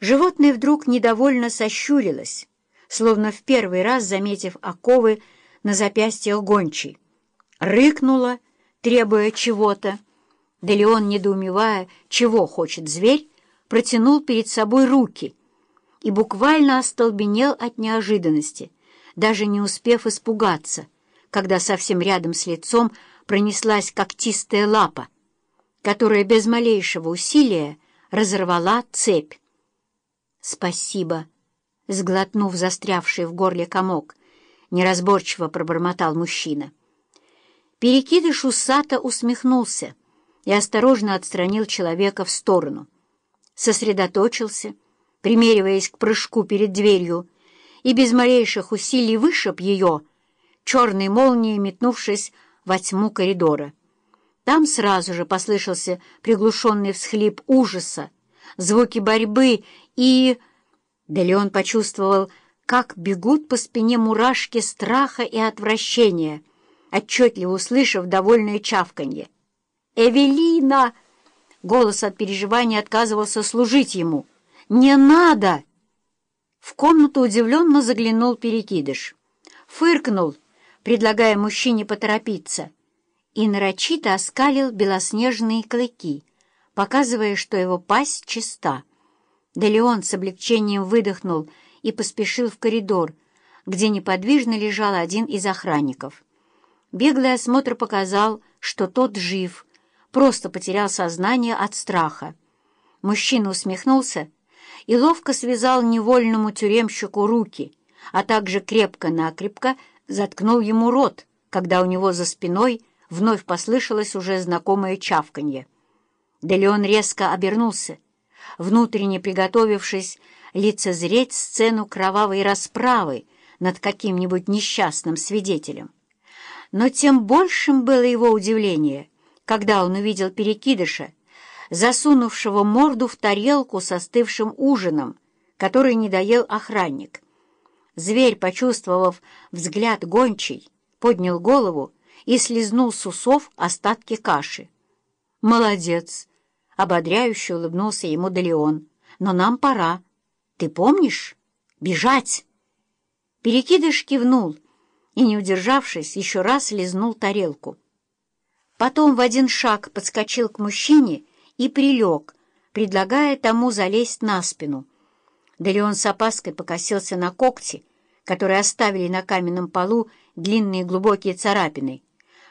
Животное вдруг недовольно сощурилось, словно в первый раз заметив оковы на запястьях гончей. Рыкнуло, требуя чего-то. Да Леон, недоумевая, чего хочет зверь, протянул перед собой руки и буквально остолбенел от неожиданности, даже не успев испугаться, когда совсем рядом с лицом пронеслась когтистая лапа, которая без малейшего усилия разорвала цепь. «Спасибо!» — сглотнув застрявший в горле комок, неразборчиво пробормотал мужчина. Перекидыш усато усмехнулся и осторожно отстранил человека в сторону. Сосредоточился, примериваясь к прыжку перед дверью, и без малейших усилий вышиб ее, черной молнией метнувшись во тьму коридора. Там сразу же послышался приглушенный всхлип ужаса, звуки борьбы и... Да Леон почувствовал, как бегут по спине мурашки страха и отвращения, отчетливо услышав довольное чавканье. «Эвелина!» Голос от переживания отказывался служить ему. «Не надо!» В комнату удивленно заглянул Перекидыш. Фыркнул, предлагая мужчине поторопиться, и нарочито оскалил белоснежные клыки, показывая, что его пасть чиста. Да Леон с облегчением выдохнул и поспешил в коридор, где неподвижно лежал один из охранников. Беглый осмотр показал, что тот жив, просто потерял сознание от страха. Мужчина усмехнулся и ловко связал невольному тюремщику руки, а также крепко-накрепко заткнул ему рот, когда у него за спиной вновь послышалось уже знакомое чавканье. Да Леон резко обернулся, внутренне приготовившись лицезреть сцену кровавой расправы над каким-нибудь несчастным свидетелем. Но тем большим было его удивление, когда он увидел перекидыша, засунувшего морду в тарелку со остывшим ужином, который не доел охранник. Зверь, почувствовав взгляд гончий, поднял голову и слезнул с усов остатки каши. «Молодец!» — ободряюще улыбнулся ему Далеон. «Но нам пора. Ты помнишь? Бежать!» Перекидыш кивнул и, не удержавшись, еще раз лизнул тарелку. Потом в один шаг подскочил к мужчине и прилег, предлагая тому залезть на спину. Далеон с опаской покосился на когти, которые оставили на каменном полу длинные глубокие царапины.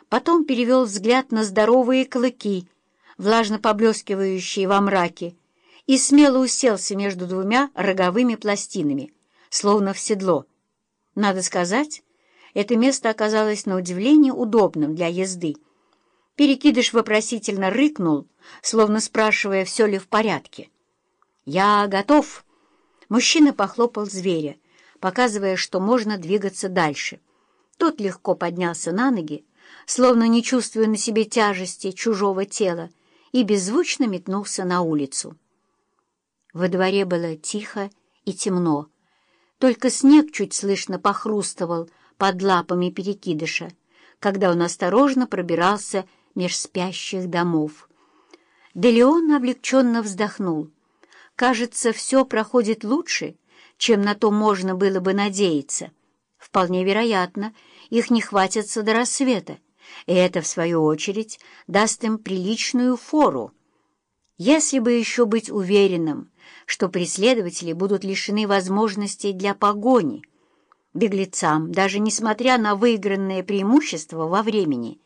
Потом перевел взгляд на здоровые клыки — влажно поблескивающие во мраке, и смело уселся между двумя роговыми пластинами, словно в седло. Надо сказать, это место оказалось на удивление удобным для езды. Перекидыш вопросительно рыкнул, словно спрашивая, все ли в порядке. «Я готов!» Мужчина похлопал зверя, показывая, что можно двигаться дальше. Тот легко поднялся на ноги, словно не чувствуя на себе тяжести чужого тела, и беззвучно метнулся на улицу. Во дворе было тихо и темно. Только снег чуть слышно похрустывал под лапами перекидыша, когда он осторожно пробирался меж спящих домов. Да Леон облегченно вздохнул. Кажется, все проходит лучше, чем на то можно было бы надеяться. Вполне вероятно, их не хватится до рассвета и это, в свою очередь, даст им приличную фору. Если бы еще быть уверенным, что преследователи будут лишены возможностей для погони, беглецам, даже несмотря на выигранное преимущество во времени,